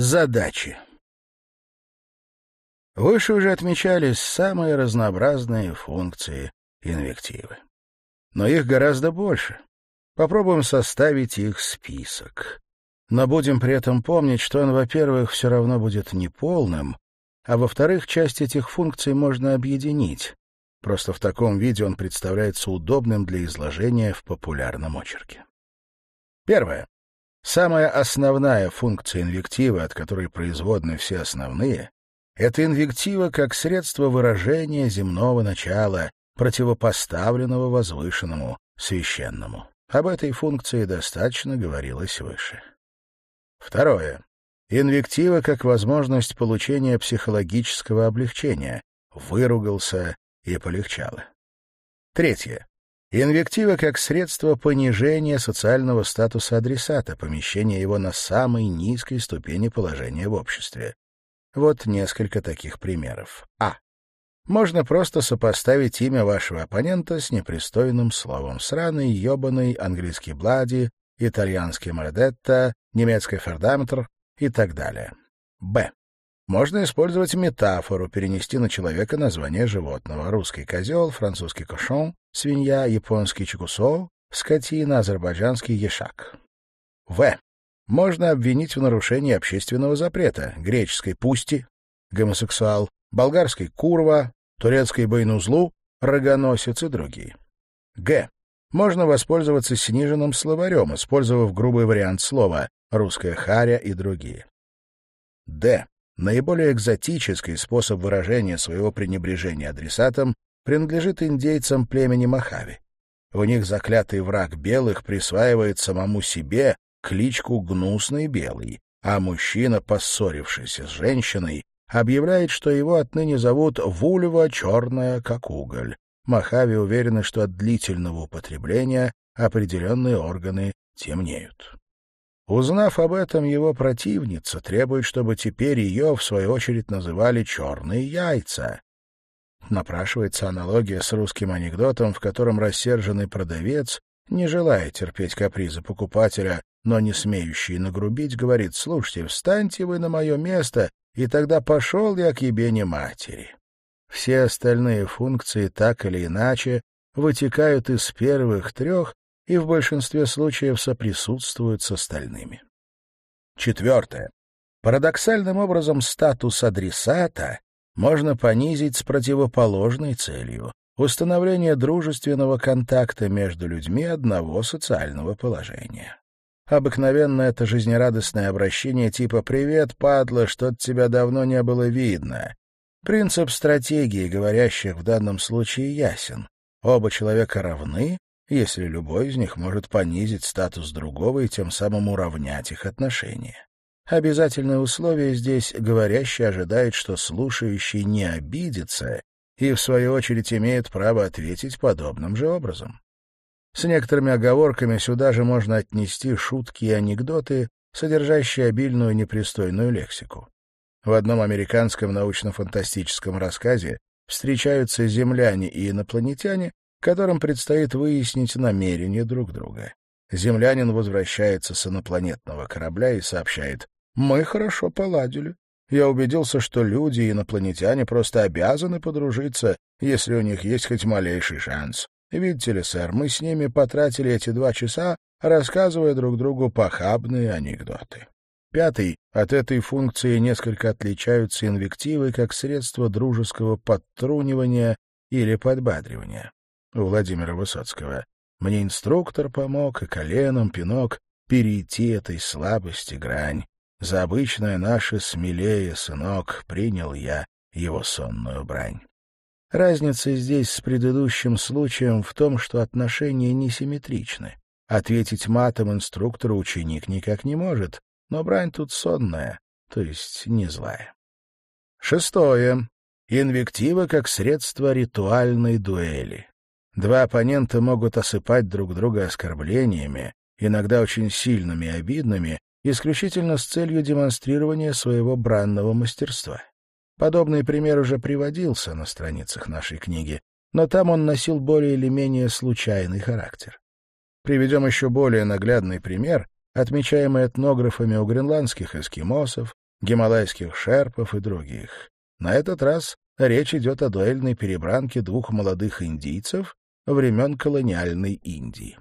Задачи. Выше уже отмечались самые разнообразные функции инвективы. Но их гораздо больше. Попробуем составить их список. Но будем при этом помнить, что он, во-первых, все равно будет неполным, а во-вторых, часть этих функций можно объединить. Просто в таком виде он представляется удобным для изложения в популярном очерке. Первое. Самая основная функция инвективы, от которой производны все основные, это инвектива как средство выражения земного начала, противопоставленного возвышенному, священному. Об этой функции достаточно говорилось выше. Второе. Инвектива как возможность получения психологического облегчения. Выругался и полегчало. Третье. Инвектива как средство понижения социального статуса адресата, помещения его на самой низкой ступени положения в обществе. Вот несколько таких примеров. А. Можно просто сопоставить имя вашего оппонента с непристойным словом «сраный», «ёбаный», английский «блади», итальянский «мардетта», немецкий «фердаметр» и так далее. Б. Можно использовать метафору, перенести на человека название животного. Русский козел, французский кошон, свинья, японский чукусо, скотина, азербайджанский ешак. В. Можно обвинить в нарушении общественного запрета. Греческой пусти, гомосексуал, болгарской курва, турецкой байнузлу, рогоносец и другие. Г. Можно воспользоваться сниженным словарем, использовав грубый вариант слова «русская харя» и другие. Д. Наиболее экзотический способ выражения своего пренебрежения адресатом принадлежит индейцам племени Махави. У них заклятый враг белых присваивает самому себе кличку «гнусный белый», а мужчина, поссорившийся с женщиной, объявляет, что его отныне зовут «вульва черная, как уголь». Махави уверены, что от длительного употребления определенные органы темнеют. Узнав об этом, его противница требует, чтобы теперь ее, в свою очередь, называли «черные яйца». Напрашивается аналогия с русским анекдотом, в котором рассерженный продавец, не желая терпеть капризы покупателя, но не смеющий нагрубить, говорит, «Слушайте, встаньте вы на мое место, и тогда пошел я к ебене матери». Все остальные функции, так или иначе, вытекают из первых трех и в большинстве случаев соприсутствуют с остальными. Четвертое. Парадоксальным образом статус адресата можно понизить с противоположной целью — установление дружественного контакта между людьми одного социального положения. Обыкновенно это жизнерадостное обращение типа «Привет, падла, что-то тебя давно не было видно». Принцип стратегии, говорящих в данном случае, ясен. Оба человека равны, если любой из них может понизить статус другого и тем самым уравнять их отношения. Обязательное условие здесь говорящий ожидает, что слушающий не обидится и, в свою очередь, имеет право ответить подобным же образом. С некоторыми оговорками сюда же можно отнести шутки и анекдоты, содержащие обильную непристойную лексику. В одном американском научно-фантастическом рассказе встречаются земляне и инопланетяне, которым предстоит выяснить намерения друг друга. Землянин возвращается с инопланетного корабля и сообщает «Мы хорошо поладили. Я убедился, что люди и инопланетяне просто обязаны подружиться, если у них есть хоть малейший шанс. Видите ли, сэр, мы с ними потратили эти два часа, рассказывая друг другу похабные анекдоты». Пятый. От этой функции несколько отличаются инвективы как средство дружеского подтрунивания или подбадривания у Владимира Высоцкого. Мне инструктор помог, и коленом пинок перейти этой слабости грань. За обычное наше смелее, сынок, принял я его сонную брань. Разница здесь с предыдущим случаем в том, что отношения несимметричны. Ответить матом инструктору ученик никак не может, но брань тут сонная, то есть не злая. Шестое. Инвектива как средство ритуальной дуэли. Два оппонента могут осыпать друг друга оскорблениями, иногда очень сильными и обидными, исключительно с целью демонстрирования своего бранного мастерства. Подобный пример уже приводился на страницах нашей книги, но там он носил более или менее случайный характер. Приведем еще более наглядный пример, отмечаемый этнографами у гренландских эскимосов, гималайских шерпов и других. На этот раз речь идет о дуэльной перебранке двух молодых индийцев времен колониальной Индии.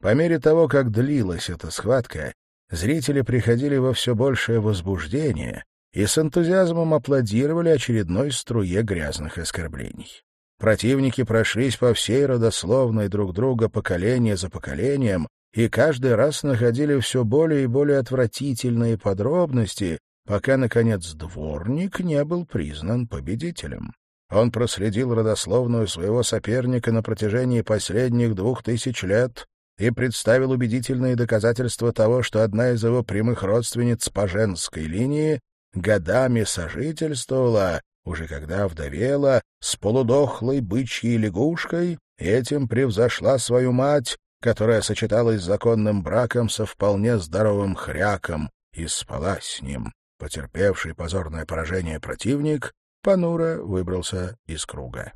По мере того, как длилась эта схватка, зрители приходили во все большее возбуждение и с энтузиазмом аплодировали очередной струе грязных оскорблений. Противники прошлись по всей родословной друг друга поколение за поколением, и каждый раз находили все более и более отвратительные подробности, пока, наконец, дворник не был признан победителем. Он проследил родословную своего соперника на протяжении последних двух тысяч лет и представил убедительные доказательства того, что одна из его прямых родственниц по женской линии годами сожительствовала, уже когда вдовела, с полудохлой бычьей лягушкой, и этим превзошла свою мать, которая сочеталась с законным браком со вполне здоровым хряком и спала с ним. Потерпевший позорное поражение противник понуро выбрался из круга.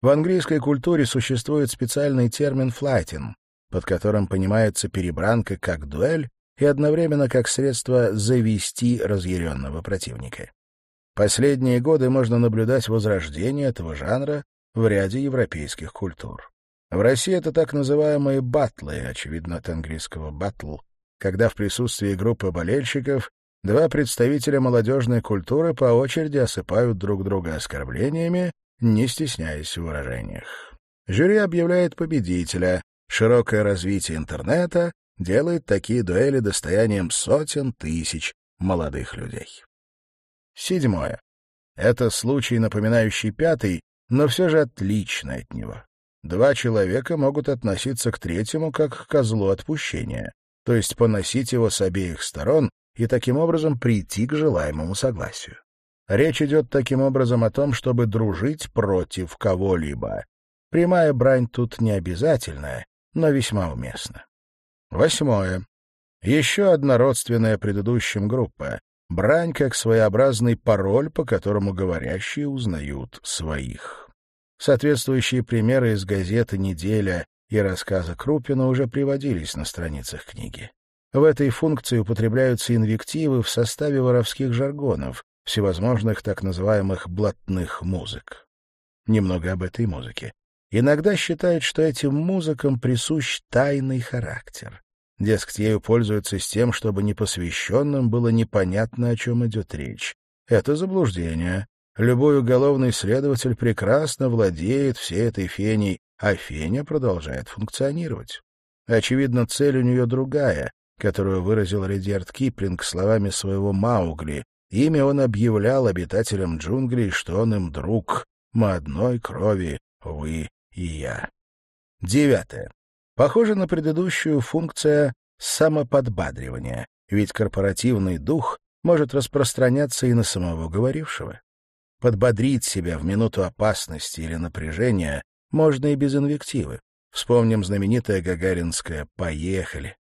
В английской культуре существует специальный термин «флайтинг», под которым понимается перебранка как дуэль и одновременно как средство завести разъяренного противника. Последние годы можно наблюдать возрождение этого жанра в ряде европейских культур. В России это так называемые батлы, очевидно от английского «батл», когда в присутствии группы болельщиков два представителя молодежной культуры по очереди осыпают друг друга оскорблениями, не стесняясь в выражениях. Жюри объявляет победителя. Широкое развитие интернета делает такие дуэли достоянием сотен тысяч молодых людей. Седьмое. Это случай, напоминающий пятый, но все же отличный от него. Два человека могут относиться к третьему как к козлу отпущения, то есть поносить его с обеих сторон и таким образом прийти к желаемому согласию. Речь идет таким образом о том, чтобы дружить против кого-либо. Прямая брань тут не обязательная, но весьма уместна. Восьмое. Еще одна родственная предыдущим группа. Брань как своеобразный пароль, по которому говорящие узнают своих. Соответствующие примеры из газеты «Неделя» и рассказа Крупина уже приводились на страницах книги. В этой функции употребляются инвективы в составе воровских жаргонов, всевозможных так называемых блатных музык. Немного об этой музыке. Иногда считают, что этим музыкам присущ тайный характер. Дескать, ею пользуются с тем, чтобы непосвященным было непонятно, о чем идет речь. Это заблуждение. Любой уголовный следователь прекрасно владеет всей этой феней, а феня продолжает функционировать. Очевидно, цель у нее другая, которую выразил Редьярд Киплинг словами своего Маугли. Ими он объявлял обитателям джунглей, что он им друг, мы одной крови, вы и я. Девятое. Похоже на предыдущую функция самоподбадривания, ведь корпоративный дух может распространяться и на самого говорившего. Подбодрить себя в минуту опасности или напряжения можно и без инвективы. Вспомним знаменитое гагаринское «Поехали».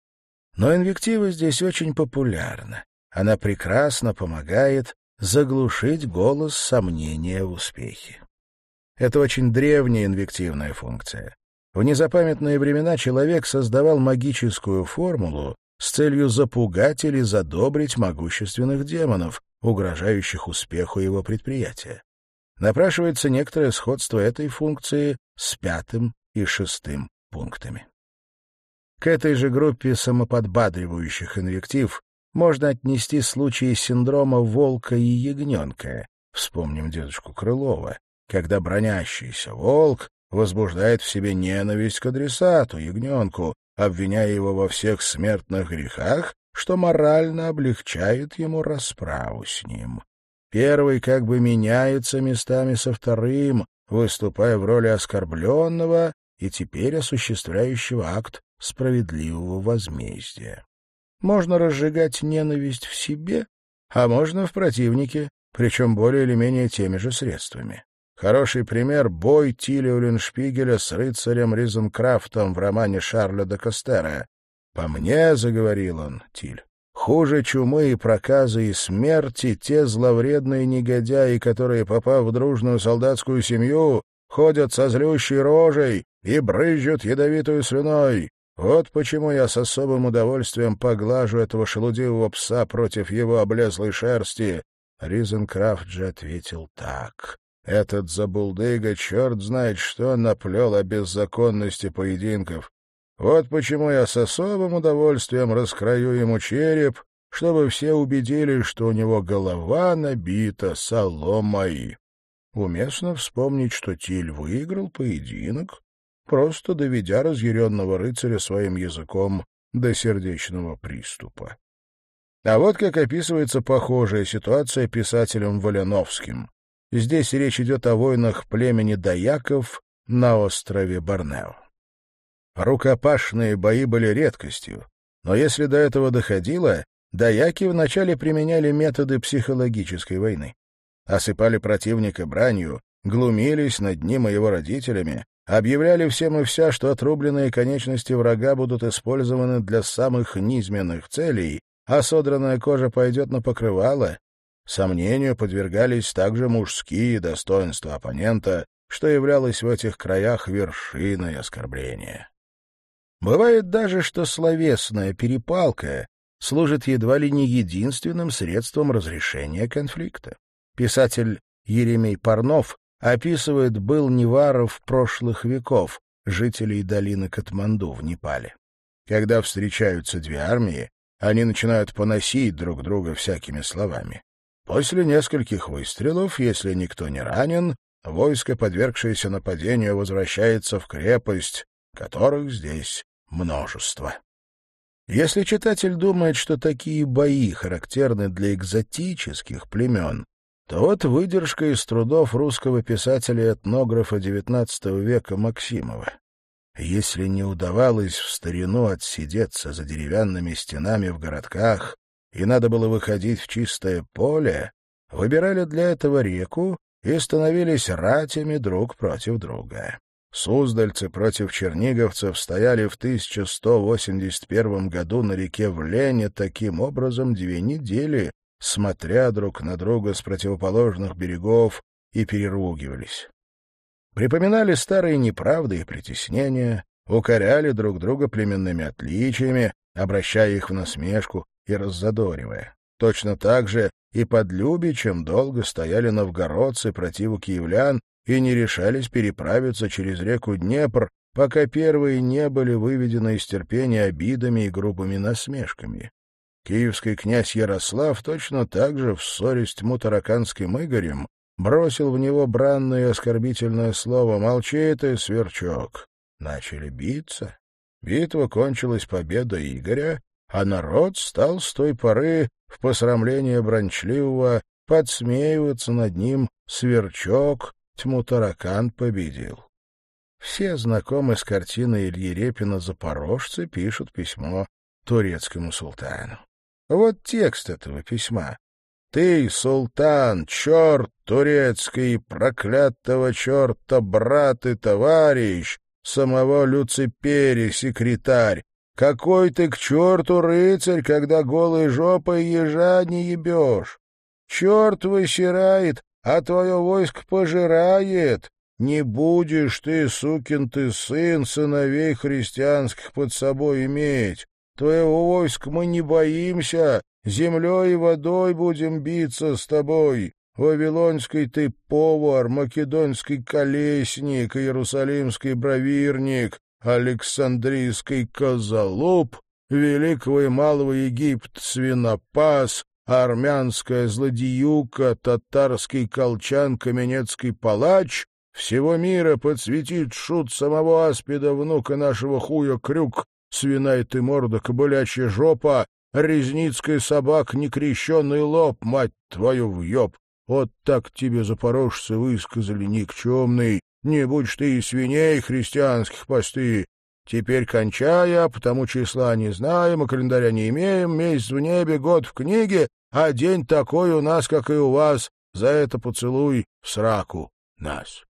Но инвектива здесь очень популярна. Она прекрасно помогает заглушить голос сомнения в успехе. Это очень древняя инвективная функция. В незапамятные времена человек создавал магическую формулу с целью запугать или задобрить могущественных демонов, угрожающих успеху его предприятия. Напрашивается некоторое сходство этой функции с пятым и шестым пунктами. К этой же группе самоподбадривающих инвектив можно отнести случаи синдрома волка и ягненка. Вспомним дедушку Крылова, когда бронящийся волк возбуждает в себе ненависть к адресату, ягненку, обвиняя его во всех смертных грехах, что морально облегчает ему расправу с ним. Первый как бы меняется местами со вторым, выступая в роли оскорбленного и теперь осуществляющего акт справедливого возмездия. Можно разжигать ненависть в себе, а можно в противнике, причем более или менее теми же средствами. Хороший пример — бой Тиля Уллиншпигеля с рыцарем Ризенкрафтом в романе Шарля де Костера. «По мне», — заговорил он, Тиль, — «хуже чумы и проказы и смерти те зловредные негодяи, которые, попав в дружную солдатскую семью, ходят со злющей рожей и брызжут ядовитую слюной. Вот почему я с особым удовольствием поглажу этого шелудивого пса против его облезлой шерсти. Ризенкрафт же ответил так. Этот забулдыга черт знает что наплел о беззаконности поединков. Вот почему я с особым удовольствием раскрою ему череп, чтобы все убедились, что у него голова набита соломой. Уместно вспомнить, что Тиль выиграл поединок, просто доведя разъяренного рыцаря своим языком до сердечного приступа. А вот как описывается похожая ситуация писателем Валяновским. Здесь речь идет о войнах племени Даяков на острове Борнео. Рукопашные бои были редкостью, но если до этого доходило, даяки вначале применяли методы психологической войны. Осыпали противника бранью, глумились над ним и его родителями, объявляли всем и вся, что отрубленные конечности врага будут использованы для самых низменных целей, а содранная кожа пойдет на покрывало. Сомнению подвергались также мужские достоинства оппонента, что являлось в этих краях вершиной оскорбления. Бывает даже, что словесная перепалка служит едва ли не единственным средством разрешения конфликта. Писатель Еремей Парнов описывает был Неваров прошлых веков, жителей долины Катманду в Непале. Когда встречаются две армии, они начинают поносить друг друга всякими словами. После нескольких выстрелов, если никто не ранен, войско, подвергшееся нападению, возвращается в крепость, которых здесь множество. Если читатель думает, что такие бои характерны для экзотических племен, то вот выдержка из трудов русского писателя-этнографа XIX века Максимова. Если не удавалось в старину отсидеться за деревянными стенами в городках, и надо было выходить в чистое поле, выбирали для этого реку и становились ратями друг против друга. Суздальцы против черниговцев стояли в 1181 году на реке Влене таким образом две недели, смотря друг на друга с противоположных берегов, и переругивались. Припоминали старые неправды и притеснения, укоряли друг друга племенными отличиями, обращая их в насмешку и раззадоривая. Точно так же и под Любичем долго стояли новгородцы против киевлян и не решались переправиться через реку Днепр, пока первые не были выведены из терпения обидами и грубыми насмешками. Киевский князь Ярослав точно так же в ссоре с Тьму-Тараканским Игорем бросил в него бранное и оскорбительное слово «Молчи ты, сверчок!» Начали биться. Битва кончилась победой Игоря, а народ стал с той поры в посрамление брончливого подсмеиваться над ним «Сверчок, тьму таракан победил. Все знакомые с картиной Ильи Репина «Запорожцы» пишут письмо турецкому султану. Вот текст этого письма. «Ты, султан, черт турецкий, проклятого черта, брат и товарищ, самого Люципери, секретарь, какой ты к черту рыцарь, когда голой жопой ежа не ебешь? Черт высирает, а твое войско пожирает. Не будешь ты, сукин ты сын, сыновей христианских под собой иметь. Твоего войска мы не боимся, землей и водой будем биться с тобой. Вавилонский ты повар, македонский колесник, иерусалимский бравирник, Александрийский козолоб, великого и малого Египт свинопас, армянская злодеюка, татарский колчан, каменецкий палач, всего мира подсветит шут самого аспида, внука нашего хуя крюк, свиная ты морда, кобылячья жопа, резницкая собак, некрещенный лоб, мать твою въеб. Вот так тебе, запорожцы, высказали никчемный, не будь ты и свиней христианских посты. Теперь кончая, потому числа не знаем, и календаря не имеем, месяц в небе, год в книге, а день такой у нас, как и у вас. За это поцелуй в сраку нас.